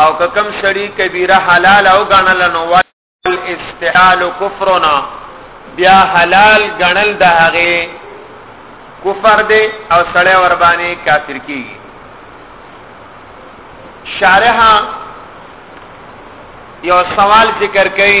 او که کم سړی کبیره حلال او غنل نو ول استحال کفرنا بیا حلال غنل د هغه کفر دی او سړی ور باندې کافر کیږي شارح یو سوال ذکر کړي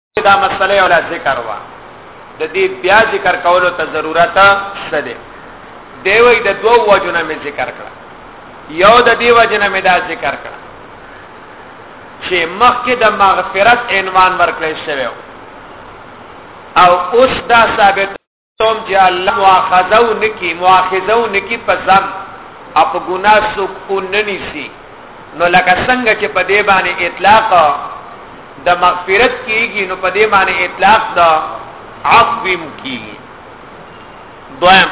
دا مسله ولا ذکر وا د دې بیا ذکر کولو ته ضرورت څه دی دی وی د دوو وجنه می ذکر کړه یو د دې وجنه می دا ذکر کړه چې مخکې د مغفرت عنوان ورکړی شوی او اوس دا ثابت تم چې الله مؤاخذه نکي مؤاخذه نکي په ځم اپ ګنا سوک اونني سي نو لکه څنګه چې په دې باندې اطلاق د مغفرت کیږي نو په دې باندې اطلاق د عفو کیږي دویم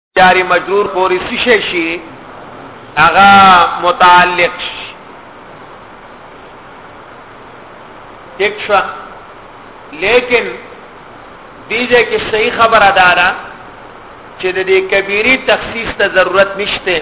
جار مجرور پوری سشه شي هغه متعلق شي یک شو لیکن دیجه کې صحیح خبره دارا چې د دې کبیری تخصیص ته ضرورت نشته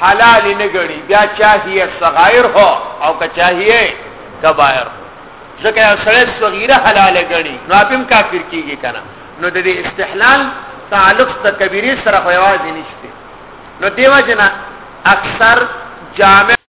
حلال نه ګړي بیا چاهیه صغائر هو او که چاهیه کبائر ځکه سړی صغیره حلال ګړي نو اپم کافر کیږي کنه نو د دې استحلال تعلق د کبیره سره خو یوازې نشته نو دیو جنا اکثر جامع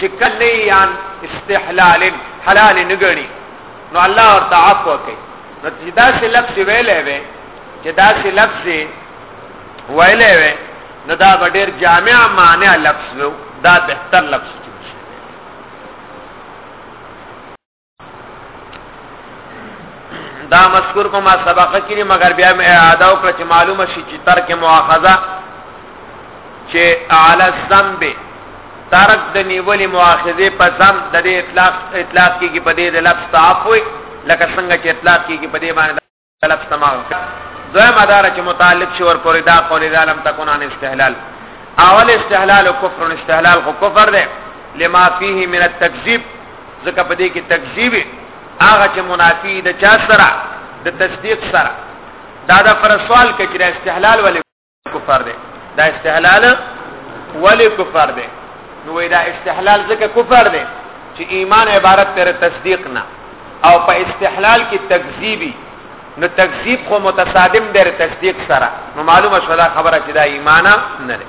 چې کله یان استحلال حلال نه غني نو الله ورته عفو کوي نو چې دا څه لفظ ویلې وي چې دا څه لفظ ویلې وي نو دا ډېر جامع معنی لفظ وو دا بهتر لفظ دا مذکور په ما سبقه کې مگر بیا مې اعاده وکړه چې معلومه شي چې ترک مؤاخذه چې اعلی الذنب ترک د نیولې مؤاخذه په ذنب د اطلاق اطلاق کې په دې د لفظ تعفو لکه څنګه چې اطلاق کې په دې باندې طلب سماع دوه مدار چې متعلق شي ور پورې دا قول اذا لم تكن عن استحلال اول استحلال او کفر استحلال خو کفر ده لما فيه من التكذيب ځکه په دې کې تکذیب هغه چې منافی د چا سره د تصدیق سره دا د فرسوال کې چې استحلال ولې کفر دی دا استحلال ولی کفر دی نو دا استحلال ځکه کفر دی چې ایمان عبارت تر تصدیق نه او په استحلال کې تکذیبی نو تکذیب خو متصادم دی تصدیق سره نو معلومه شوه دا خبره چې دا ایمان نه دی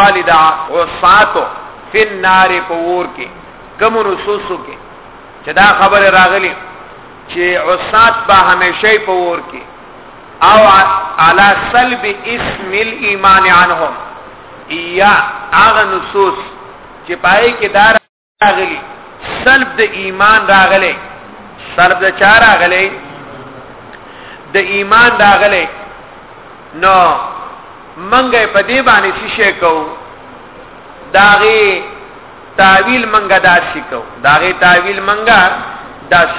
خالد عصاتو فی النار پور کې کوم نصوصو کې چې دا خبره راغلی چې عصات به همیشه پور کې او علی سلب اسم الايمان عنهم یا هغه نصوص چې پای کې دار راغلی سلب د ایمان راغلی سلب د چا راغلی د ایمان راغلی نو منګه په دې باندې څه شي کو داغه تعویل منګه داسې کو داغه تعویل منګه داسې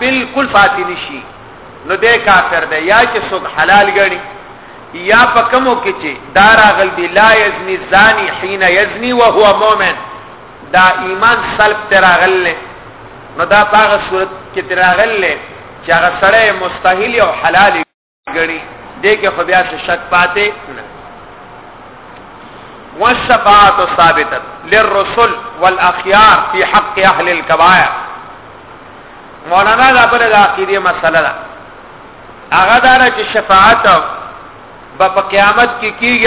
بالکل فاتح نشي نو دې کافر دی یا چې څوک حلال غړي یا په کومو کې چې دارا غل دی لا یزنی زانی حين یزنی وهو مؤمن دا ایمان سلب تراغل له نو دا هغه صورت کې تراغل له چې هغه سره مستحیل او حلال غني دې کې خو بیا څه شک پاتې نه والشفاعت ثابته للرسل والاخيار في حق اهل الكبائر مولانا دا بل د عقیده مسله ده هغه دا چې شفاعت په قیامت کې کی کیږي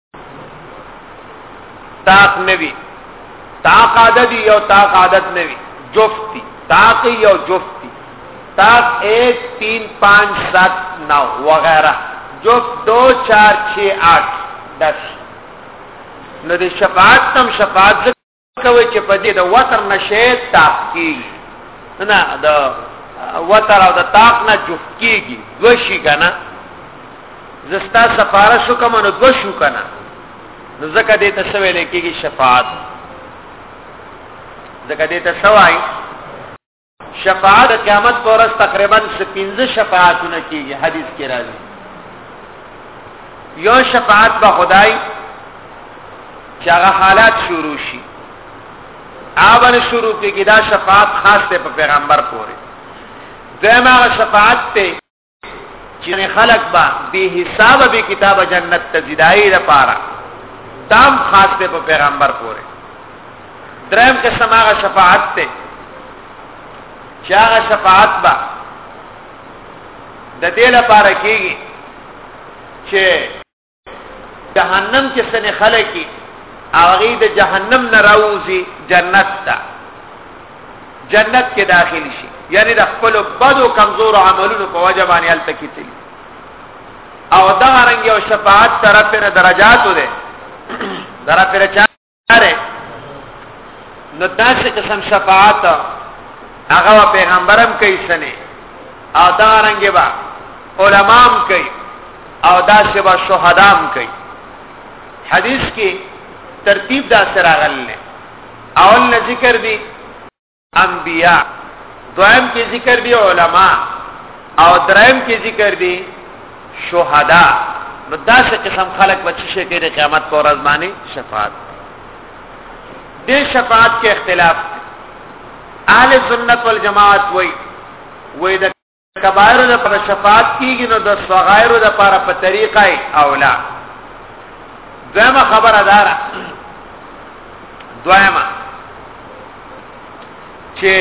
تاق نوی تاق عددی یو تاق عدد نوی جفتی تاق یو جفتی تاق ایک تین پانچ سات نو وغیرہ جفت دو چار چھ آٹھ دس نو دی شفاعت تم شفاعت کوي چې په دې د وتر نشه تاق کیږي نه د وتر او د تاق نه جفت کیږي دو شي کنه زستا سفارش کوم نو دو شو کنه نو زکه دې ته سوي لیکيږي شفاعت زکه دې ته سوای شفاعت قیامت پر ورځ تقریبا 15 شفاعتونه کیږي حدیث کې راځي یو شفاعت به خدای چې هغه حالات شروع شي اول شروع کېږي دا شفاعت خاص ته په پیغمبر پورې دغه شفاعت ته چې خلق با به حساب به کتاب جنت ته زیدای لپاره دام خاص ته په پیغمبر پورې درم کې سماغه شفاعت ته چې هغه شفاعت با د دې لپاره کېږي چې جهنم کې سن خلک هغه د جهنم نه راوځي جنت ته جنت کې داخل شي یعنی د خپل بدو کمزور عملونو په وجه باندې حالت کې تل او دا رنګ یو شفاعت طرف نه درجاتو ده درا پر چا اره نو داسې قسم شفاعت هغه پیغمبرم کوي سنه او دا رنګه با علماام کوي او داسې با شهدام کوي حدیث کې ترتیب دا سره غلنه اول ذکر دی انبیاء دویم کې ذکر دی علما او دریم کې ذکر دی شهدا نو داسې قسم خلق بچی شي کې د قیامت پر ورځ باندې شفاعت دې شفاعت کې اختلاف اهل سنت والجماعت وای وای کبائر د پر شفاعت کیږي نو د صغائر د پر په طریقه اولا دغه خبره دارا دویمه چې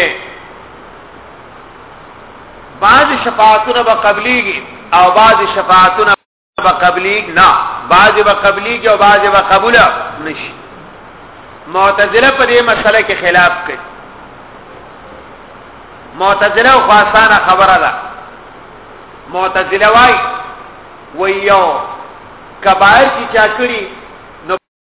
بعض شفاعتونه به قبليږي او بعض شفاعتونه به قبلی نه بعض به قبلی کې او بعض به قبول نشي معتزله په دې مسله کې خلاف کوي معتزله خو آسانه خبره ده معتزله وای ویو کبایر چې چا کړی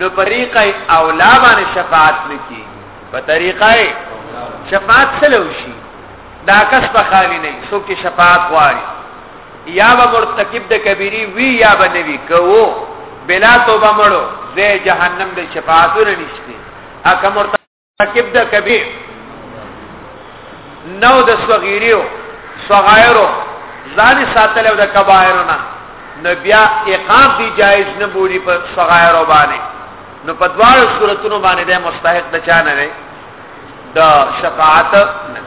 نو طریقه اولا باندې شفاعت نکی په طریقه شفاعت سلو شي دا کس په خالی نه سو کې شفاعت غواړي یا به مرتکب د کبیری وی یا به نوی کوو بلا توبه مړو زه جهنم د شفاعت نه نشته اکه مرتکب راکب د کبیر نو د صغیریو صغایرو ځان ساتل او د کبایرو نه نو بیا اقام دی جایز نه بولی په صغایرو باندې نو په دواړو صورتونو باندې د مستحق د چا نه دی د شفاعت نه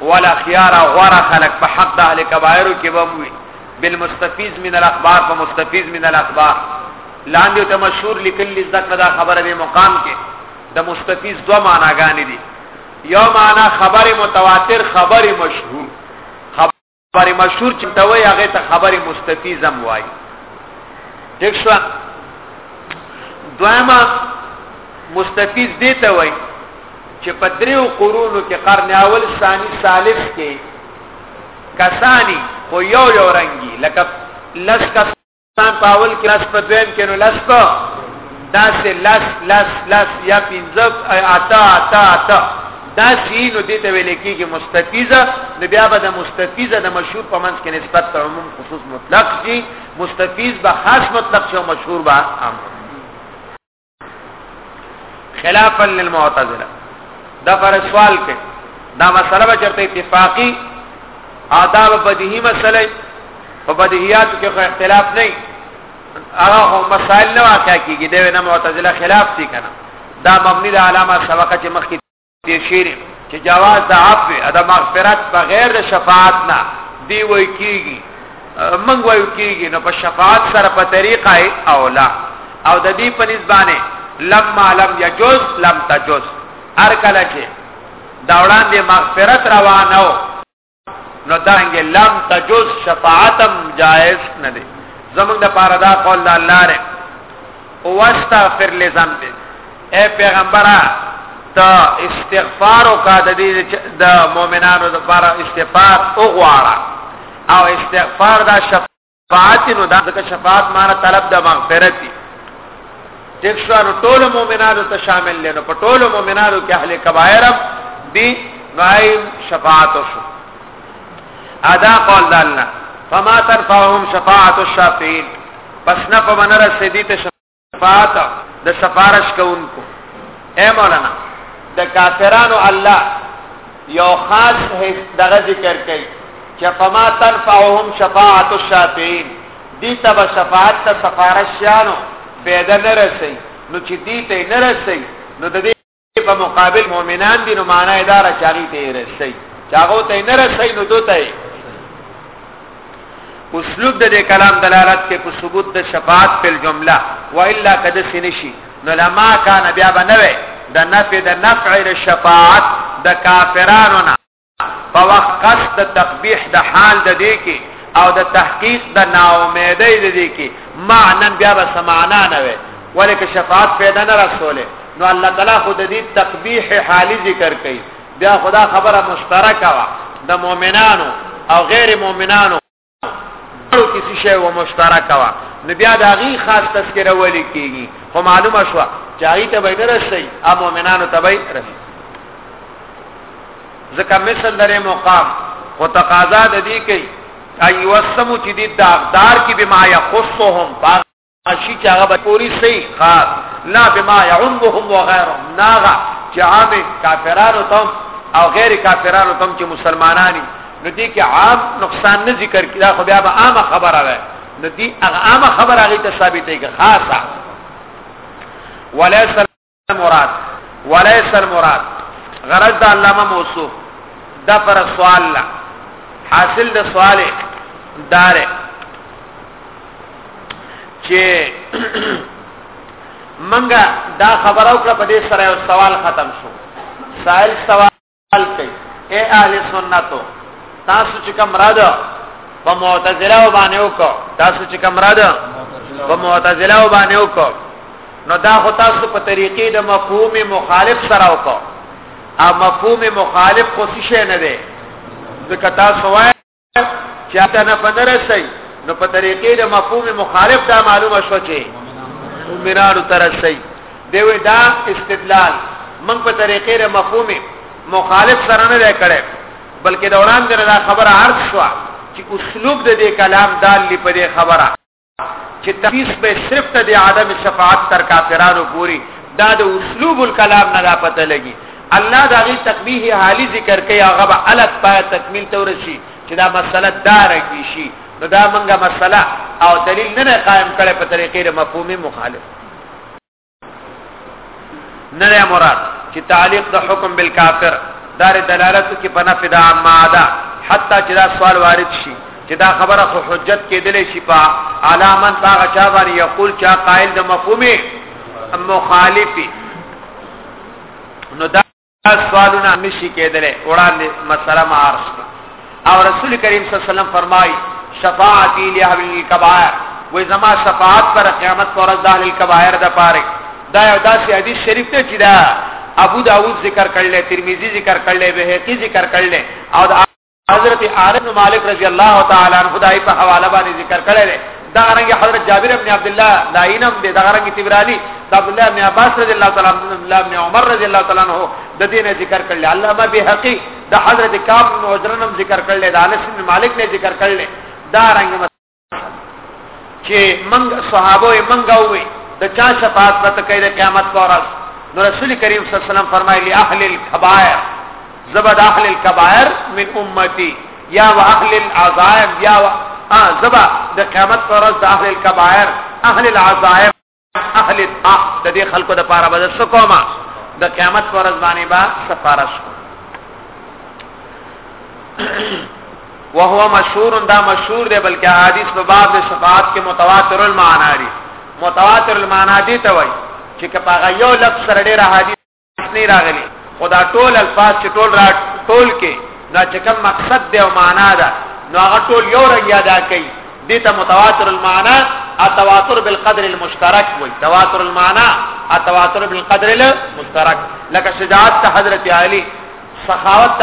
ولا خيار غورا خلق په حق د اهل کبائر کې بموي بالمستفيز من الاخبار په مستفيز من الاخبار لاندې ته مشهور لیکل ذکر دا خبره به مقام کې د مستفيز دوه معناګانې دي یو معنا خبر متواتر خبر مشهور خبر مشهور چې ته وایې هغه ته خبر مستفیزم وایي ټیک شو دویمه مستفیز دی ته وایي چې په دریو قرونو کې قرن اول ثانی ثالث کې کسانی خو یو یو رنگي لکه لس کس تان په اول کې لاس په دویم کې نو لاس په داسې لاس لاس لاس یا پنځه اتا اتا اتا دا سینو دې ته ویل کېږي مستفیزه نو بیا به د مستفیزه د مشهور په منځ کې نسبت ته عموم خصوص مطلق شي مستفیز به خاص مطلق شي او مشهور به عام خلافا للمعتزله دا پر سوال کې دا مسله به چرته اتفاقی آداب بدیهی مسله په بدیهیات کې خو اختلاف نه هغه هم مسائل نه واقع کیږي دا نه معتزله خلاف دي کنه دا مبني د علامه سبقه چې مخکې تیر شیری چې جواز د عفو د مغفرت بغیر د شفاعت نه دی وای کیږي منګ وای کیږي نو په شفاعت سره په طریقه اولا او د دې په نسبانه لما لم یجوز لم تجوز ارکل چې دا وړاندې مغفرت روانه نو دانګه لم تجوز شفاعتم جائز نه دي زمونږ د پاره دا قول د الله لري او واستغفر لذنب اے پیغمبره ته استغفار وکړه د دې د مؤمنانو لپاره استغفار وغواړه او استغفار دا شفاعت شفاعت نو دا ځکه شفاعت معنی طلب د مغفرت دی ټیک شو نو ټول مؤمنانو ته شامل لنو په ټول مؤمنانو کې اهل کبایر دی نوای شفاعت شو ادا قول دالنا فما تنفعهم شفاعت الشافعين پس نه په منره سدی ته فات د سفارش کوونکو اے مولانا د کافرانو الله یو خاص هیڅ دغه ذکر کوي چې فما تنفعهم شفاعت الشافعين دي تب شفاعت ته سفارشیانو پیدا نه رسي نو چې دي ته نه رسي نو د په مقابل مؤمنان دي نو معنا یې دار چاغي ته رسي چاغو ته نه رسي نو دوته اسلوب د دې کلام دلالت کې په ثبوت د شفاعت په جمله والا قد سنشي نو لما کان بیا بنوي د نفي د نفع شفاعت د کافرانو نه په وخت قصد د تقبیح د حال د دې کې او د تحقیق د ناامیدۍ د دې کې معنا بیا به سمعنا نه وي ولې که شفاعت پیدا نه رسوله نو الله تعالی خود دې تقبیح حالی ذکر کوي بیا خدا خبره مشترکه وا د مؤمنانو او غیر مؤمنانو کې څه شی و مشترک وا نو بیا د هغه خاص تذکره ولي کیږي خو معلومه شو چې هغه ته به نه رسي ا مؤمنانو ته به رسي ځکه مثل لري مقام خو تقاضا د دې کوي ايوسمو چې د داغدار کې بما يخصهم اشی چې هغه پوری سي خاص لا بما يعمهم وغيرهم ناغا چې عام کافرانو تم او غیر کافرانو تم چې مسلمانانی نو دي کې عام نقصان نه ذکر کړه خو بیا به عامه خبره ده نو دي هغه عامه خبره هغه ته ثابتې کې خاصه وليس مراد وليس المراد غرض د علامه موصوف دا پر سوال لا حاصل د سوال دار چې منګه دا خبرو کړ په دې سره سوال ختم شو سائل سوال الکي اے اهل سنت تاسو چې کوم را ده په معتزله باندې وکړه تاسو چې کوم را ده په معتزله باندې وکړه نو دا خو تاسو په طریقې د مفهوم مخالف سره وکړه ا مفهوم مخالف خو څه نه دی ځکه تاسو وایي چاته نه پنرسي نو په طریقې د مفهوم مخالف دا معلومه شو چې مؤمنانو ترسي دی وی دا استدلال من په طریقې د مفهوم مخالف سره نه کړي بلکې دوران دغه خبره عرض شو چې اسلوب د دې کلام دال لپاره خبره چې تقیس به صرف ته د عدم شفاعت تر کافرانو پوری دا د اسلوب الکلام نه را پته لګي الله دا غي تقبیح حالی ذکر کوي هغه به الف پای تکمیل تورشي چې دا مسله دار کی شي نو دا منګه مسله او دلیل نه قائم کړي په طریقې د مفهومي مخالف نه مراد چې تعلیق د حکم بالکافر دار دلالت کې په نفي د عماده حتی چې دا سوال وارد شي چې دا خبره خو حجت کېدلې شي په علامن هغه چا باندې یقول چا قائل د مفهومي مخالفي نو دا سوالونه نشي کېدل وړاندې مسله ما عرض او رسول کریم صلی الله علیه وسلم فرمای شفاعت لی اهل الکبائر وې زما شفاعت پر قیامت پر د اهل الکبائر د پاره دا یو داسې حدیث شریف ته چې دا ابو داود ذکر کړل ترمذی ذکر کړل بهقی ذکر کړل او حضرت انس بن مالک رضی الله تعالی عنہ خدای په حواله باندې ذکر کړی دی دا رنګ حضرت جابر بن عبد الله داینم دی دا رنګ تبرانی دا عبد الله بن عباس رضی الله تعالی عنہ عبد الله بن عمر رضی الله تعالی عنہ د دې نه ذکر کړل علامه بهقی دا حضرت کعب بن عجرنم ذکر کړل دا انس بن مالک نے ذکر کړل دا رنګ چې من صحابه منګه وي د چا شفاعت پته کوي د قیامت پر ورځ نو رسول کریم صلی الله علیه وسلم فرمایلی اهل الكبائر زبد اهل الكبائر من امتی یا واهل العذاب یا زبا د قیامت پر ورځ د اهل الكبائر اهل العذاب اهل الطاع د دې خلکو د پاره به څه کومه د قیامت پر ورځ باندې با سفارش وهو مشهور دا مشهور دی بلکې حدیث په باب د شفاعت کې متواتر المعنا دي متواتر المعنا دي ته وایي چې کپاغه یو لفظ سره ډیر حدیث نه راغلي خدا ټول الفاظ چې ټول را ټول کې دا چې کوم مقصد دی او معنا ده نو هغه ټول یو رنګ ادا کوي دته متواتر المعنا التواتر بالقدر المشترک وي تواتر المعنا التواتر بالقدر المشترک لکه شجاعت حضرت علی سخاوت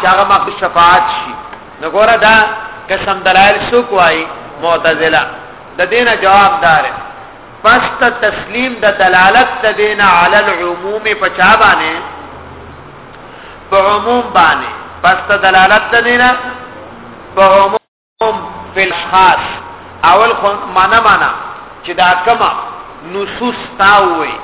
چې هغه ما شفاعت شي نو ګوره دا قسم دلایل څوک وایي معتزله د دینه جواب دار پس ته تسلیم د دلالت د دینه علی العموم په چا باندې په عموم باندې پس ته دلالت د دینه په عموم هم فی الخاص اول خو معنا معنا چې دا کما نصوص تاوي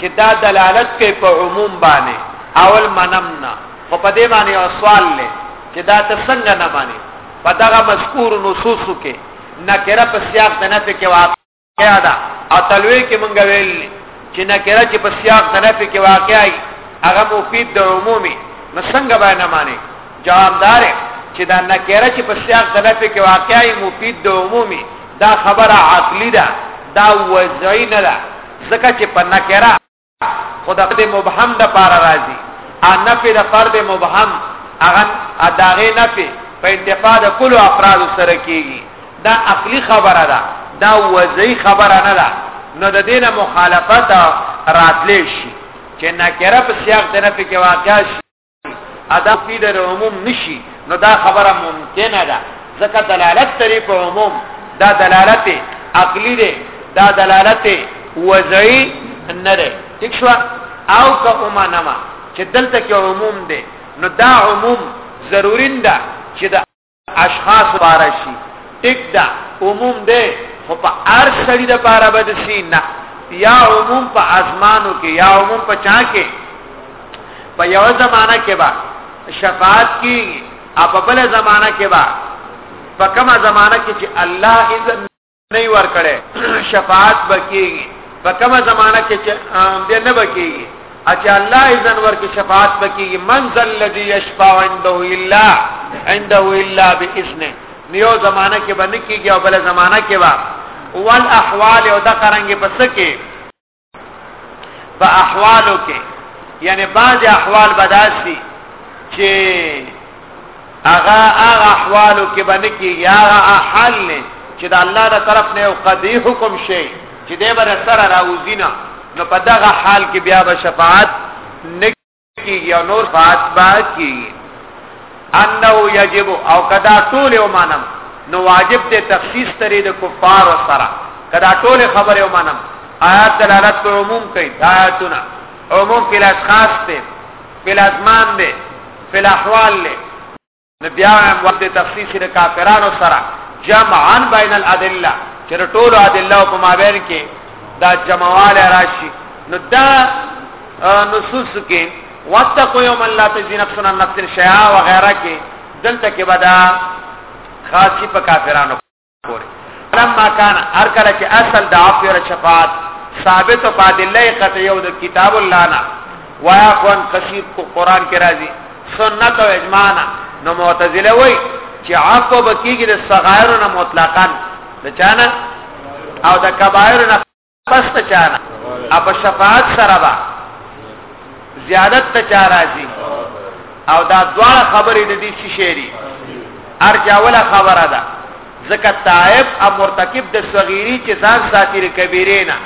چې دا دلالت کوي په عموم باندې اول منمنا خو په دې باندې او سوال لې چې دا ته څنګه نه باندې په دغه مذکور نصوص کې نکره په سیاق د نفي کې واقع دا اتلوي کې مونږ ویل چې نکره چې په سیاق د نفي کې واقعي هغه مفید د عمومي نو څنګه به نه معنی جوابدار چې دا نکره چې په سیاق د نفي کې واقعي مفید د عمومي دا خبره عقلی ده دا وضعی نه ده ځکه چې په نکره خود د مبهم د پار راځي ا نفي د فرد مبهم اغه اداغه نفي په انتفاع د کلو افراد سره کیږي دا عقلی خبره ده دا وضعي خبره نه ده نو د دینه مخالفت راتلی شي چې نکره په سیاق د نفي کې واقع شي ادا فی در عموم نشي نو دا خبره ممکنه ده ځکه دلالت تری په عموم دا دلالت عقلی ده دا دلالت وضعی نه ده ٹھیک شو او که اوما نما چې دلته کې عموم ده نو دا عموم ضرورین ده چې دا اشخاص باره شي ټیک ده عموم دی خو په هر سړي د پاره بد شي نه یا عموم په ازمانو کې یا عموم په چا کې په یو زمانہ کې با شفاعت کی اپ بل زمانہ کې با په کومه زمانہ کې چې الله اذن نه ور کړي شفاعت بکیږي په کومه زمانہ کې چې بیا نه بکیږي اچھا الله اذن ورکې شفاعت بکیږي من ذل الذي يشفع عنده الا عنده الا باذنه نیو زمانہ کې باندې کیږي او بل زمانہ کې وا والاحوال او د قرانګي پس کې په احوالو کې یعنی بعض احوال بداسي چې هغه هغه احوالو کې باندې کې یا حال نه چې د الله تر طرف نه یو قضیه حکم شي چې دې بر سره راوځینا نو په دغه حال کې بیا به شفاعت نه کیږي او نور فات با کیږي انه یجب او کدا ټول او مانم نو واجب ته تخصیص ترې د کفار سره کدا ټول خبره او مانم آیات دلالت پر عموم کوي آیاتونه عموم فلاس خاص ته فلازمان دی فلاحوال له نو بیا هم وخت تخصیص د کافرانو سره جمعا بین الادله چې ټول ادله په مابین کې دا جمعواله راشي نو دا نصوص کې واتقوا یوم لا تجزی نفس عن نفس شیئا وغیرہ کې دلته کې بدا خاصی په کافرانو پوری لما کان هر کله چې اصل د عفو او شفاعت ثابت او بادله قطعی او د کتاب الله نه وایا قرآن کثیر کو قران کې راځي سنت او اجماع نه نو معتزله وای چې عفو بکیږي د صغائر نه مطلقاً د چانه او د کبائر نه پس ته چانه اپ شفاعت سره با زیادت ته چا راځي او دا دواړه خبرې د دې شي شری ارجاوله خبره ده ځکه تائب او مرتکب د صغیری چې ځان ساتي کبیره نه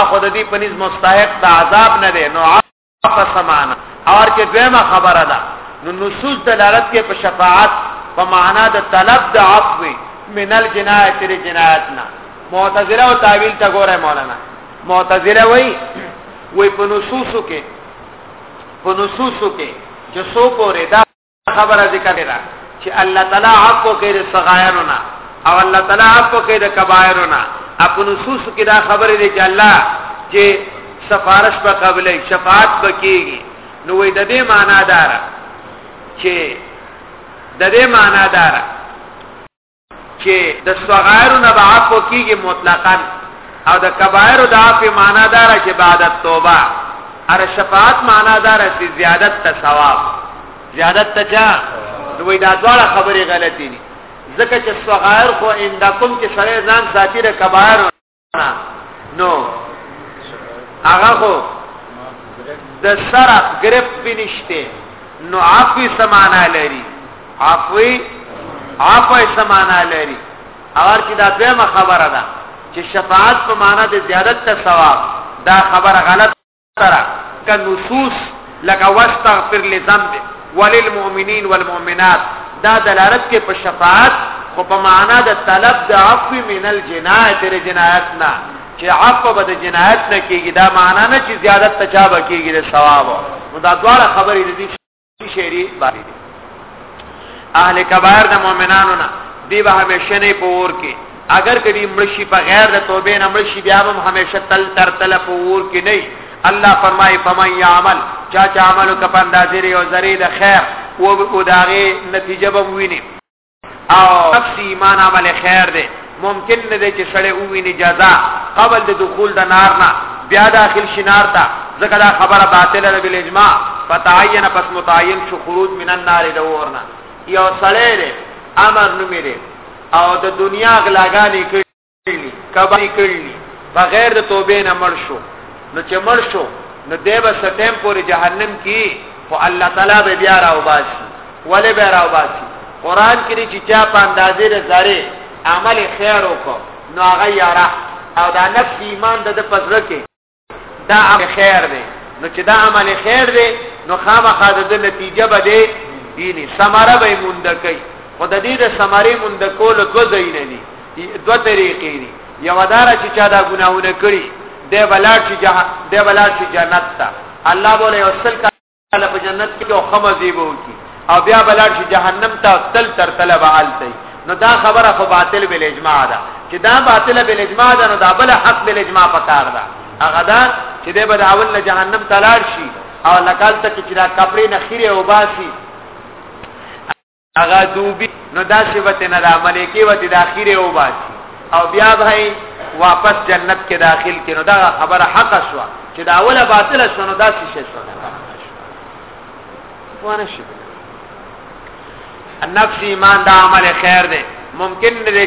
اخو د دې پنځ مستحق د عذاب نه دی نو په سمانه اور کې دویمه خبره ده نو نصوص دلالت کې په شفاعت په معنا د طلب د عفو من الجنایت تر جنایت نه معتزله او تعویل ته ګوره مولانا معتزله وای وای په نصوصو کې په نصوصو کې چې سو پورې دا خبره ذکر کړه چې الله تعالی حق کوي د صغایرنا او الله تعالی حق کوي د کبایرنا اپ نصوص کې دا خبره دي چې الله چې سفارش په قبلې شفاعت وکيږي نو وې د دې معنا دار چې د دې معنا دار چې د صغائر نه بعفو کیږي مطلقاً او د کبائر د عفو معنا دار چې بعد توبه ار شفاعت معنا دار چې زیادت ته ثواب زیادت ته چا دوی دا ډول خبره غلطی دي ځکه چې صغائر خو اندکم کې سره ځان ساتي د کبائر نو هغه خو د سره گرپ بنشته نو عفوی سمانا لري عفوی عفوی سمانا لري اور چې دا دویمه خبره ده چې شفاعت په معنا د زیادت ته ثواب دا خبره غلط سره که نصوص لکه واستغفر لذنب وللمؤمنین والمؤمنات دا دلالت کې په شفاعت خو په معنا د طلب د عفو من الجنایت ر جنایت نه چې عفو به د جنایت نه کیږي دا معنا نه چې زیادت تچابه کیږي د ثواب نو دا دواړه خبرې دي شری باندې اهل کبایر د مؤمنانو نه دی به همیشه نه پور کې اگر کدی مرشی په غیر د توبې نه مرشی بیا هم همیشه تل تر تل پور کې نه الله فرمای فمن یعمل چا چا عمل کپن دازری او زری د خیر او داغه نتیجه به ویني او نفس ایمان عمل خیر دی ممکن نه دی چې سړی وویني جزا قبل د دخول د نار نه بیا داخل شنار تا ځکه دا خبره باطله ده بل اجماع فتعین پس متعین شو خروج من النار د ورنا یو سړی امر نومې او د دنیا غلاګانې کبای کړلی بغیر د توبې نه مړ شو نو چې مړ شو نو دی به سټیم پورې جهنم کې خو الله تعالی به بیا راوباسي ولې به راوباسي قران کې چې چا په اندازې د ذره عمل خیر وکړو نو هغه یاره او دا نفس ایمان د پزړه کې دا عمل خیر دی نو چې دا عمل خیر دی نو خامخا د نتیجه به دی یعنی ثمره به مونږ کوي خو د دې د ثمره مونږ کول دوه ځای نه دي دوه طریقې دي یو دار چې چا دا ګناونه کړی دی بلاټ چې جهنم دی بلاټ چې جنت ته الله بوله وسل الله په جنت کې او خمزي وو کی او بیا بلار شي جهنم ته تل تر تل وعالتي نو دا خبره خو باطل بل اجماع ده چې دا باطل بل اجماع ده نو دا بل حق بل اجماع پکار ده هغه دا چې د بد اول نه جهنم ته لاړ شي او لکال ته چې دا کپڑے نه خیره او باسي هغه دوبي نو دا صفت نه د ملائکه وتی د اخیره او باسي او بیا به واپس جنت کې داخل کینو دا خبره حق شوه چې دا اوله باطل شونه دا څه شي شونه ونه شي نفس ایمان دا عمل خیر دی ممکن دی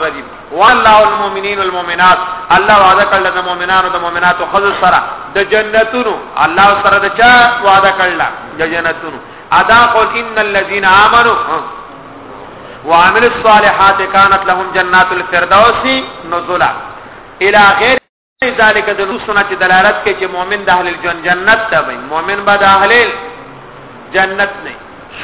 رجیم والله المؤمنین والمؤمنات الله وعده کړل د مؤمنانو د مؤمناتو خذ سره د جنتونو الله سره د چا وعده کړل د جنتونو ادا قل ان الذين امنوا وعملوا الصالحات كانت لهم جنات الفردوس نزلا الى غير ذالک د لوسونه چې دلالت کوي چې مؤمن د اهل الجنت جنت ته وي مؤمن به د اهل جنت نه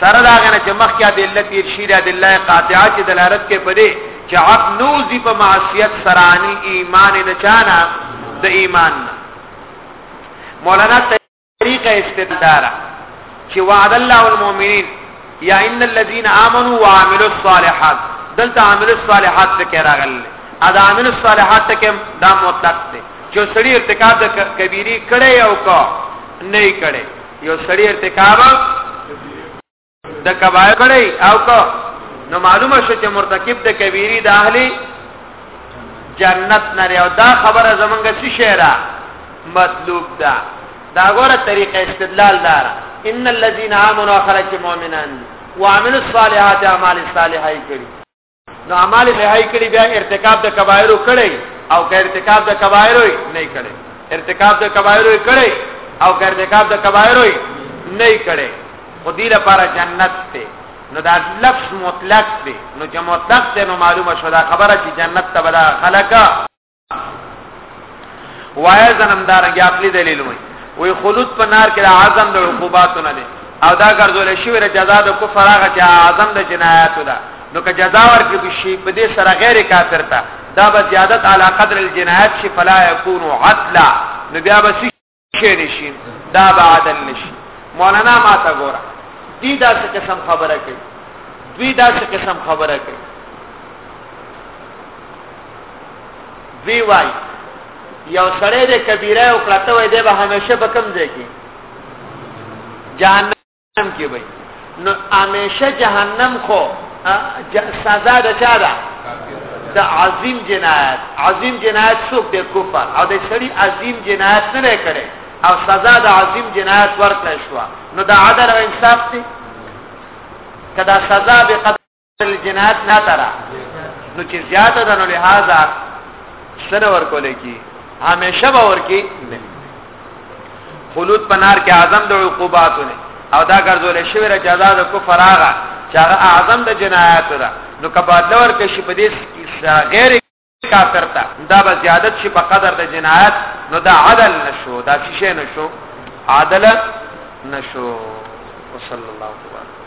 سره دا غنه چې مخکې د علت ارشید د الله قاطعه چې دلالت کوي په دې چې عبد نوزی په معصیت سرانی ایمان نه چانا د ایمان نه مولانا طریقه استداره چې وعد الله المؤمنین یا ان الذين امنوا وعملوا الصالحات دلته عامل الصالحات څخه راغل ادا عامل الصالحات څخه دا مطلق دی چې سړی ارتکاب د کبیره کړي او کو نه کړي یو سړی ارتکاب د کبایر کړي او کو نو معلومه شو چې مرتکب د کبیری د اهلی جنت نه او دا خبره زمونږ څه شعره مطلوب ده دا غوره طریقه استدلال دار ان الذين امنوا خلق مؤمنان وعملوا الصالحات اعمال صالحه کړي نو اعمال نهي کړي بیا ارتکاب د کبایر کړي او که ارتکاب د کبایر نه کړي ارتکاب د کبایر کړي او که ارتکاب د کبایر نه کړي خو دې لپاره جنت ته نو دا لفظ مطلق دی نو چې مطلق دی نو معلومه شو دا خبره چې جنت ته بلا خلقه وای زنم دارنګ خپل دلیل وای وی خلود په نار کې د اعظم د عقوباتو نه دي او دا ګرځول شي ور جزاء د کفر هغه چې اعظم د جنایاتو ده نو که جزاء ورکړي بشي په دې سره غیر کافر ته دا به زیادت علی قدر الجنایات شي فلا یکون عدلا نو بیا به شي نشي دا به عدل نشي مولانا ما تا ګوره دی دا څه قسم خبره کوي دوی دا څه قسم خبره کوي وی وای یو سړی د کبیره او کړته وای دی به همیشه بکم ځای کې جان جهنم کې وي نو همیشه جهنم خو سزا د چا ده د عظیم جنایت عظیم جنایت څوک دی کفر او د سړي عظیم جنایت نه کړي او سزا د عظیم جنایت ورکړې شو نو د عدل او انصاف دی کدا سزا به الجنات نه ترا نو چې زیاته ده نو لہذا سره ورکول کی همیشه به ورکی نه خلود پنار کې اعظم د عقوباتو نه او دا ګرځول شي ور جزاء د کفر هغه چې هغه اعظم د جنایات ده نو کبادله ورکه شي په دې غیر کافر ته دا به زیادت شي په قدر د جنایت نو دا عدل نشو دا شیشه نشو عدل نشو وصلی الله تعالی